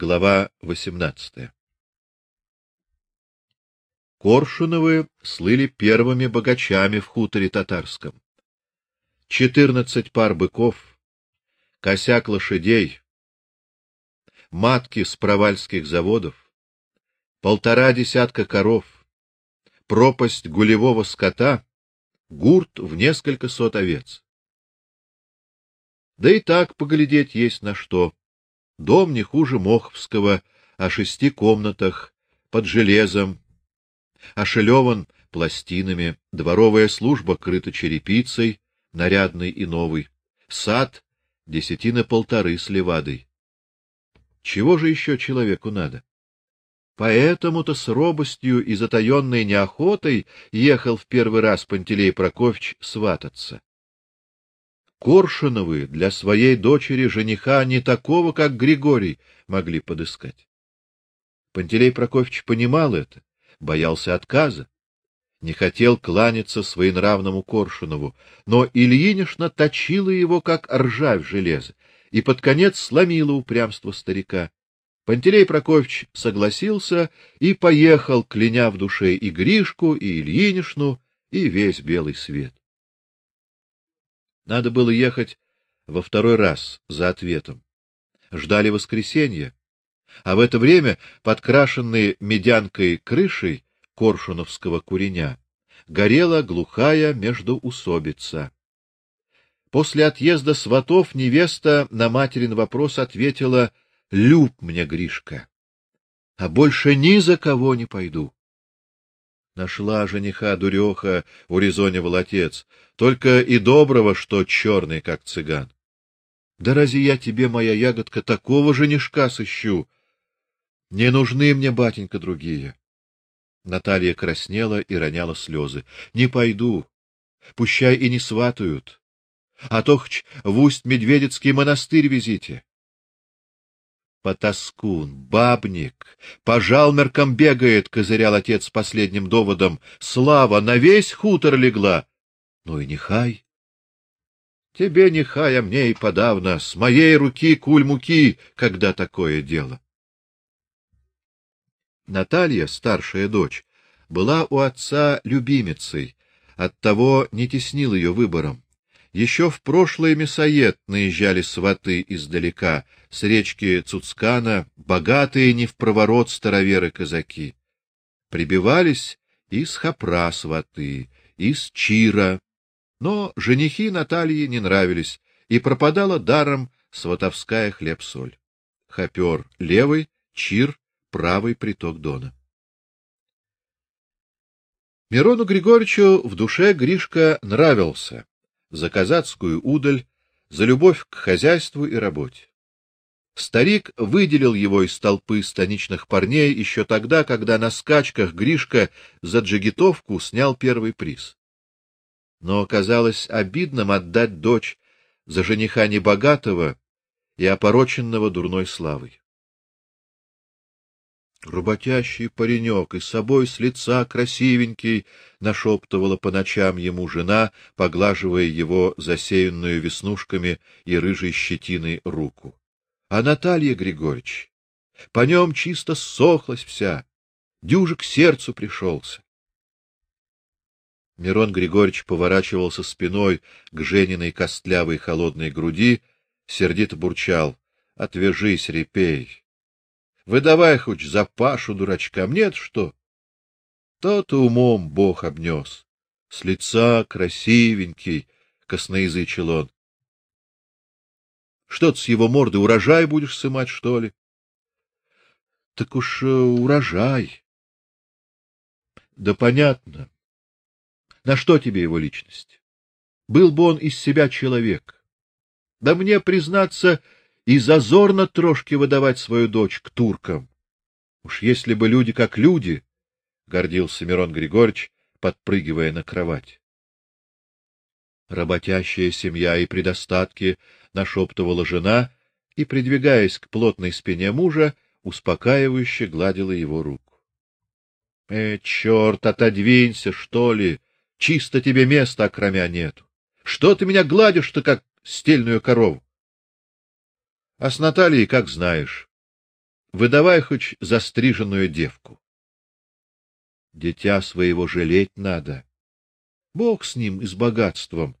Глава 18. Коршуновы слыли первыми богачами в хуторе татарском. Четырнадцать пар быков, косяк лошадей, матки с провальских заводов, полтора десятка коров, пропасть гулевого скота, гурт в несколько сот овец. Да и так поглядеть есть на что. Дом не хуже Моховского, о шести комнатах, под железом, ошелеван пластинами, дворовая служба крыта черепицей, нарядной и новой, сад десятина полторы с левадой. Чего же еще человеку надо? Поэтому-то с робостью и затаенной неохотой ехал в первый раз Пантелей Прокофьевич свататься. Коршуновы для своей дочери жениха не такого, как Григорий, могли подыскать. Пантелей Прокофьевич понимал это, боялся отказа, не хотел кланяться своенравному Коршунову, но Ильинишна точила его как ржавь железа и под конец сломила упрямство старика. Пантелей Прокофьевич согласился и поехал, кляня в душе и Гришку, и Ильинишну, и весь белый свет. Надо было ехать во второй раз за ответом. Ждали воскресенья, а в это время подкрашенные медянкой крышей коршуновского куреня горела глухая междуусобица. После отъезда сватов невеста на материн вопрос ответила: "Люб мне, Гришка, а больше ни за кого не пойду". Нашла жениха дуреха, урезонивал отец, только и доброго, что черный, как цыган. Да разве я тебе, моя ягодка, такого женишка сыщу? Не нужны мне, батенька, другие. Наталья краснела и роняла слезы. Не пойду. Пущай и не сватают. А то хоть в Усть-Медведецкий монастырь везите потаскун, бабник, по жалмеркам бегает, козырял отец последним доводом. Слава на весь хутор легла. Ну и нехай. Тебе нехай, а мне и подавно, с моей руки куль муки, когда такое дело. Наталья, старшая дочь, была у отца любимицей, оттого не теснил ее выбором. Еще в прошлый мясоед наезжали сваты издалека, с речки Цуцкана, богатые не в проворот староверы казаки. Прибивались из Хапра сваты, из Чира, но женихи Натальи не нравились, и пропадала даром сватовская хлеб-соль. Хопер левый, Чир правый приток Дона. Мирону Григорьевичу в душе Гришка нравился за казацкую удаль, за любовь к хозяйству и работе. Старик выделил его из толпы станичных парней еще тогда, когда на скачках Гришка за джигитовку снял первый приз. Но оказалось обидным отдать дочь за жениха небогатого и опороченного дурной славой. Работящий паренек и собой с лица красивенький, нашептывала по ночам ему жена, поглаживая его засеянную веснушками и рыжей щетиной руку. А Наталья Григорьевич, по нем чисто сохлась вся, дюжик к сердцу пришелся. Мирон Григорьевич поворачивался спиной к Жениной костлявой холодной груди, сердито бурчал: "Отвяжись, репей. Выдавай хоть за Пашу дурачкам, нет что? То-то умом Бог обнес. С лица красивенький, косноязычил он. Что ты с его морды урожай будешь сымать, что ли? Так уж э, урожай. Да понятно. На что тебе его личность? Был бы он из себя человек. Да мне признаться, и зазорно трошки выдавать свою дочь к туркам. Уж если бы люди как люди, гордился Мирон Григорьевич, подпрыгивая на кровать. Работящая семья и предостатки, нашептывала жена и, придвигаясь к плотной спине мужа, успокаивающе гладила его руку. Э, черт, отодвинься, что ли? Чисто тебе места окромя нету. Что ты меня гладишь-то как стельную корову? А с Натальей, как знаешь. выдавай хоть застриженную девку. Дитя своего жалеть надо. Бог с ним и с богатством,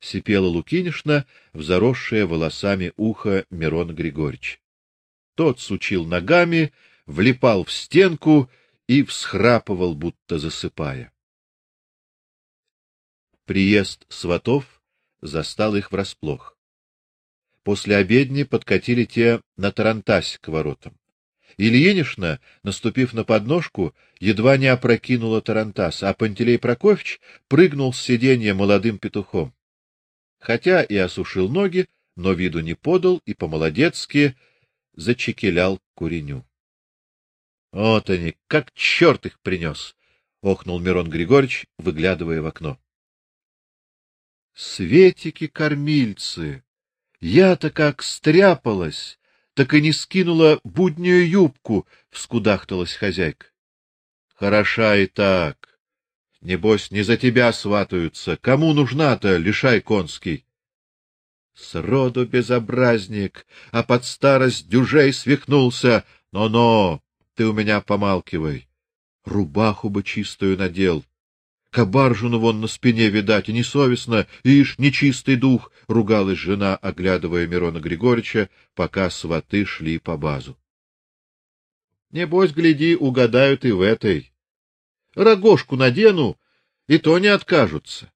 сипела Лукинишна в заросшее волосами ухо Мирона Григорьевича. Тот сучил ногами, влипал в стенку и всхрапывал, будто засыпая. Приезд сватов застал их врасплох. После обедни подкатили те на тарантась к воротам. Ильинишна, наступив на подножку, едва не опрокинула тарантас, а Пантелей Прокофьевич прыгнул с сиденья молодым петухом. Хотя и осушил ноги, но виду не подал и по-молодецки зачекелял куреню. Вот они, как черт их принес! — охнул Мирон Григорьевич, выглядывая в окно. Светики-кормильцы! Я-то как стряпалась, так и не скинула буднюю юбку, — вскудахталась хозяйка. Хороша и так. Небось, не за тебя сватаются. Кому нужна-то, лишай конский? Сроду безобразник, а под старость дюжей свихнулся. Но-но, ты у меня помалкивай. Рубаху бы чистую надел. Кабаржину вон на спине видать, и несовестно, ишь, нечистый дух, — ругалась жена, оглядывая Мирона Григорьевича, пока сваты шли по базу. Небось, гляди, угадают и в этой. Рогожку надену, и то не откажутся.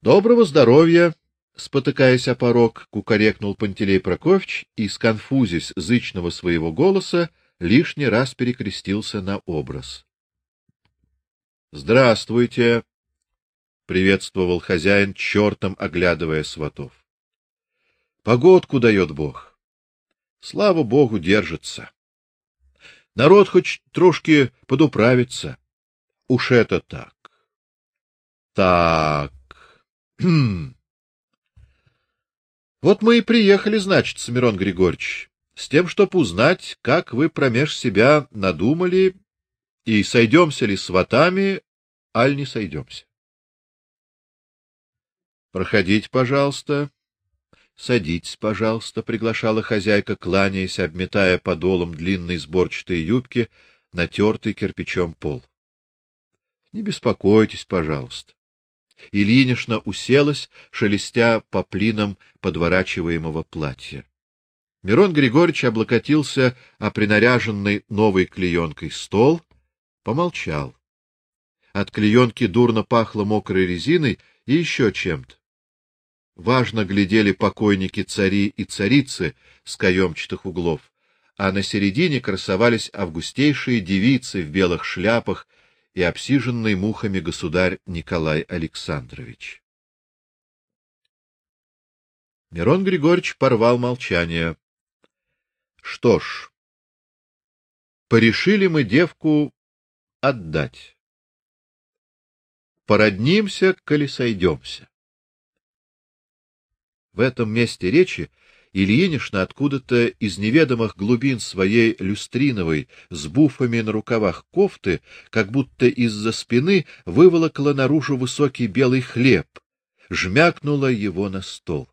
Доброго здоровья, спотыкаясь о порог, кукарекнул Пантелей Прокофьевич и, сконфузясь зычного своего голоса, лишний раз перекрестился на образ. Здравствуйте, приветствовал хозяин, чертом оглядывая сватов. Погодку дает Бог. Слава Богу, держится. Народ хоть трошки подуправится. Уж это так. Так. Вот мы и приехали, значит, Смирон Григорьевич, с тем, чтоб узнать, как вы промеж себя надумали и сойдемся ли с ватами, аль не сойдемся. Проходите, пожалуйста. Садитесь, пожалуйста, приглашала хозяйка, кланяясь, обметая подолом длинной сборчатой юбки натертый кирпичом пол. Не беспокойтесь, пожалуйста. Ильинишна уселась, шелестя поплином подворачиваемого платья. Мирон Григорьевич облокотился о принаряженный новой клеенкой стол, помолчал. От клеенки дурно пахло мокрой резиной и еще чем-то. Важно глядели покойники цари и царицы с каемчатых углов, а на середине красовались августейшие девицы в белых шляпах и обсиженный мухами государь Николай Александрович. Мирон Григорьевич порвал молчание. Что ж, порешили мы девку отдать. Породнимся, коли сойдемся. В этом месте речи Ильинишна откуда-то из неведомых глубин своей люстриновой с буфами на рукавах кофты, как будто из-за спины выволокла наружу высокий белый хлеб, жмякнула его на стол.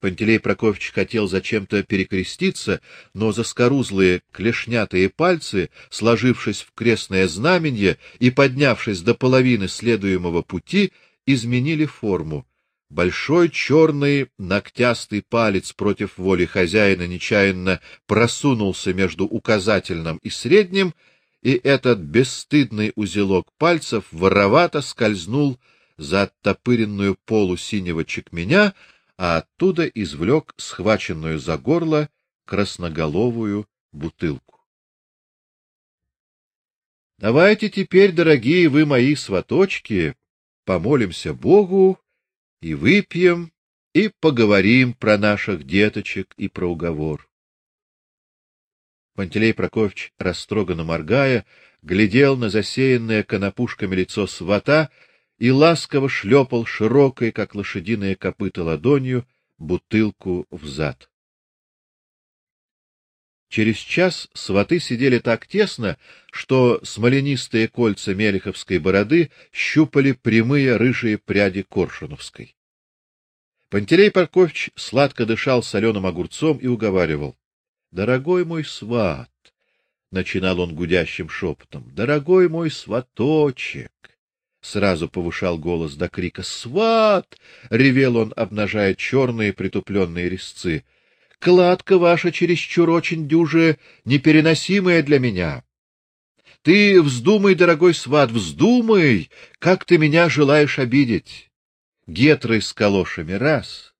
Пантелей Прокофьевич хотел зачем-то перекреститься, но заскорузлые клешнятые пальцы, сложившись в крестное знамение и поднявшись до половины следуемого пути, изменили форму. Большой черный ногтястый палец против воли хозяина нечаянно просунулся между указательным и средним, и этот бесстыдный узелок пальцев воровато скользнул за оттопыренную полу синего чекменя, а оттуда извлек схваченную за горло красноголовую бутылку. Давайте теперь, дорогие вы мои сваточки, помолимся Богу и выпьем и поговорим про наших деточек и про уговор. Пантелей Прокофьевич, растроганно моргая, глядел на засеянное конопушками лицо свата и ласково шлепал широкой, как лошадиное копыто ладонью, бутылку в зад. Через час сваты сидели так тесно, что смоленистые кольца мелиховской бороды щупали прямые рыжие пряди коршуновской. Пантелей Паркович сладко дышал соленым огурцом и уговаривал: "Дорогой мой сват", начинал он гудящим шепотом, "Дорогой мой сваточек". Сразу повышал голос до крика: "Сват!" ревел он, обнажая черные притупленные резцы. "Кладка ваша чересчур очень дюже непереносимая для меня. Ты вздумай, дорогой сват, вздумай, как ты меня желаешь обидеть гетры с калошами — раз,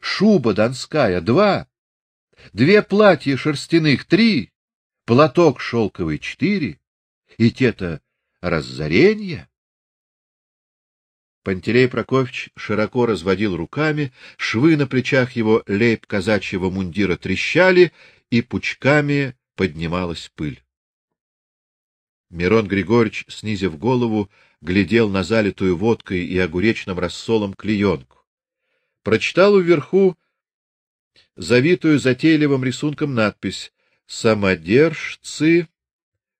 шуба донская — два, две платья шерстяных — три, платок шелковый — четыре, и те-то разоренья. Пантелей Прокофьевич широко разводил руками, швы на плечах его лейб казачьего мундира трещали, и пучками поднималась пыль. Мирон Григорьевич, снизив голову, глядел на залитую водкой и огуречным рассолом клеенку. Прочитал вверху завитую затейливым рисунком надпись: "Самодержцы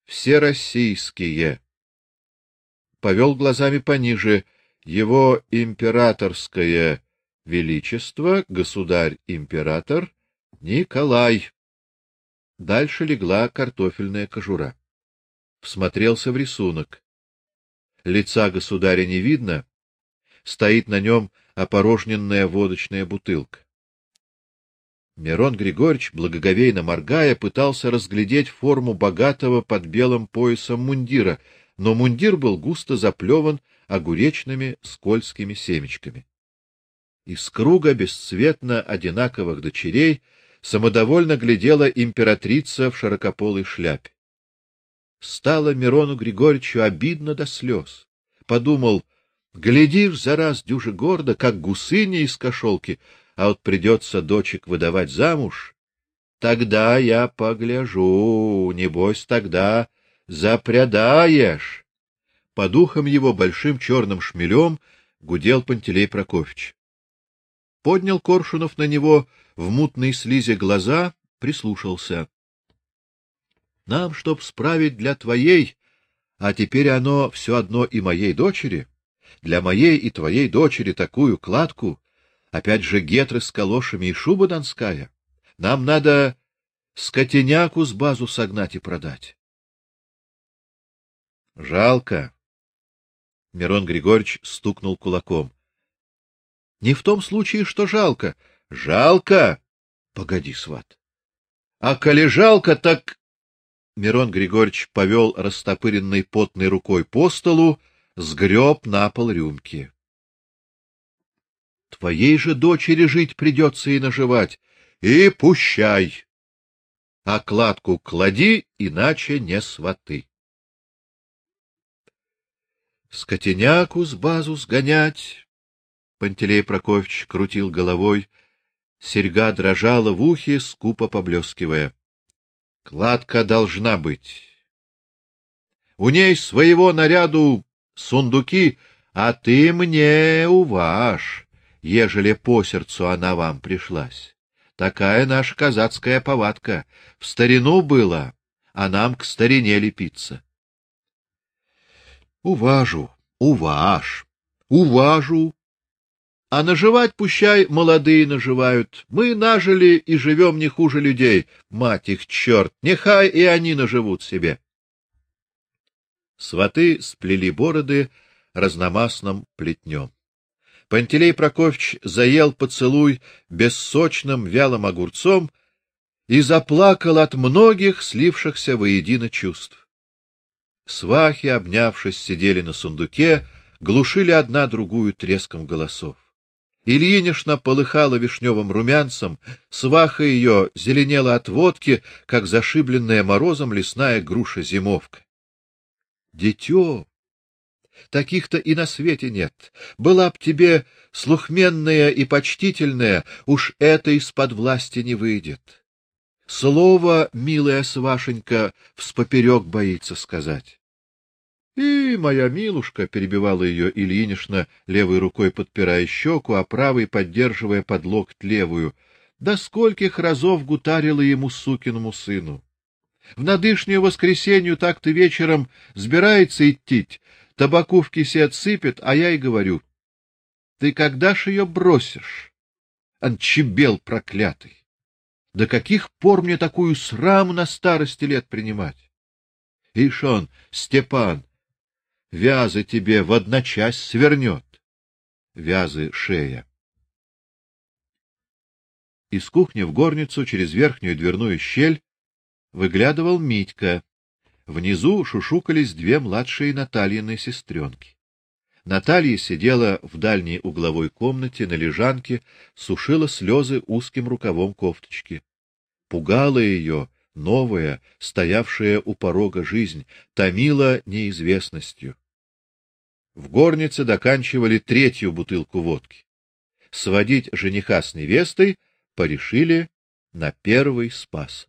всероссийские". Повел глазами пониже: "Его императорское величество, государь-император Николай". Дальше легла картофельная кожура. Всмотрелся в рисунок лица государя не видно, стоит на нем опорожненная водочная бутылка. Мирон Григорьевич, благоговейно моргая, пытался разглядеть форму богатого под белым поясом мундира, но мундир был густо заплеван огуречными скользкими семечками. Из круга бесцветно одинаковых дочерей самодовольно глядела императрица в широкополой шляпе. Стало Мирону Григорьевичу обидно до слез. Подумал: глядишь за раз дюже гордо, как гусыня из кошелки, а вот придется дочек выдавать замуж, тогда я погляжу, небось тогда запрядаешь. По духам его большим черным шмелем гудел Пантелей Прокофьевич. Поднял Коршунов на него в мутной слизи глаза, прислушался. Нам, чтоб справить для твоей, а теперь оно все одно и моей дочери, для моей и твоей дочери такую кладку, опять же гетры с калошами и шуба донская. Нам надо скотиняку с базу согнать и продать. Жалко. Мирон Григорьевич стукнул кулаком. Не в том случае, что жалко. Жалко. Погоди, сват. А коли жалко, так Мирон Григорьевич повел растопыренной потной рукой по столу, сгреб на пол рюмки. Твоей же дочери жить придется и наживать, и пущай. А кладку клади, иначе не сваты. Скотиняку с базу сгонять. Пантелей Прокофьевич крутил головой, серьга дрожала в ухе, скупо поблескивая. Кладка должна быть. У ней своего наряду сундуки, а ты мне уваж, ежели по сердцу она вам пришлась. Такая наша казацкая повадка. В старину было, а нам к старине лепиться. Уважу, уваж, уважу, а наживать пущай молодые наживают. Мы нажили и живем не хуже людей. Мать их черт, нехай и они наживут себе. Сваты сплели бороды разномастным плетнем. Пантелей Прокофьевич заел поцелуй бессочным вялым огурцом и заплакал от многих слившихся воедино чувств. Свахи, обнявшись, сидели на сундуке, глушили одна другую треском голосов. Ильинишна полыхала вишневым румянцем, сваха ее зеленела от водки, как зашибленная морозом лесная груша-зимовка. Дитё, таких-то и на свете нет. Была б тебе слухменная и почтительная, уж это из-под власти не выйдет. Слово, милая свашенька, вспоперек боится сказать. И моя милушка перебивала ее Ильинишна, левой рукой подпирая щеку, а правой поддерживая под локоть левую. Да скольких разов гутарила ему сукиному сыну. В надышнюю воскресенью так-то вечером сбирается идти, табаку в кисе отсыпет, а я и говорю: ты когда ж ее бросишь? Анчебел проклятый! До каких пор мне такую сраму на старости лет принимать? Ишь он, Степан, вязы тебе в одночасть свернет. Вязы шея. Из кухни в горницу через верхнюю дверную щель выглядывал Митька. Внизу шушукались две младшие Натальины сестренки. Наталья сидела в дальней угловой комнате на лежанке, сушила слезы узким рукавом кофточки. Пугала ее новая, стоявшая у порога жизнь, томила неизвестностью. В горнице доканчивали третью бутылку водки. Сводить жениха с невестой порешили на первый спас.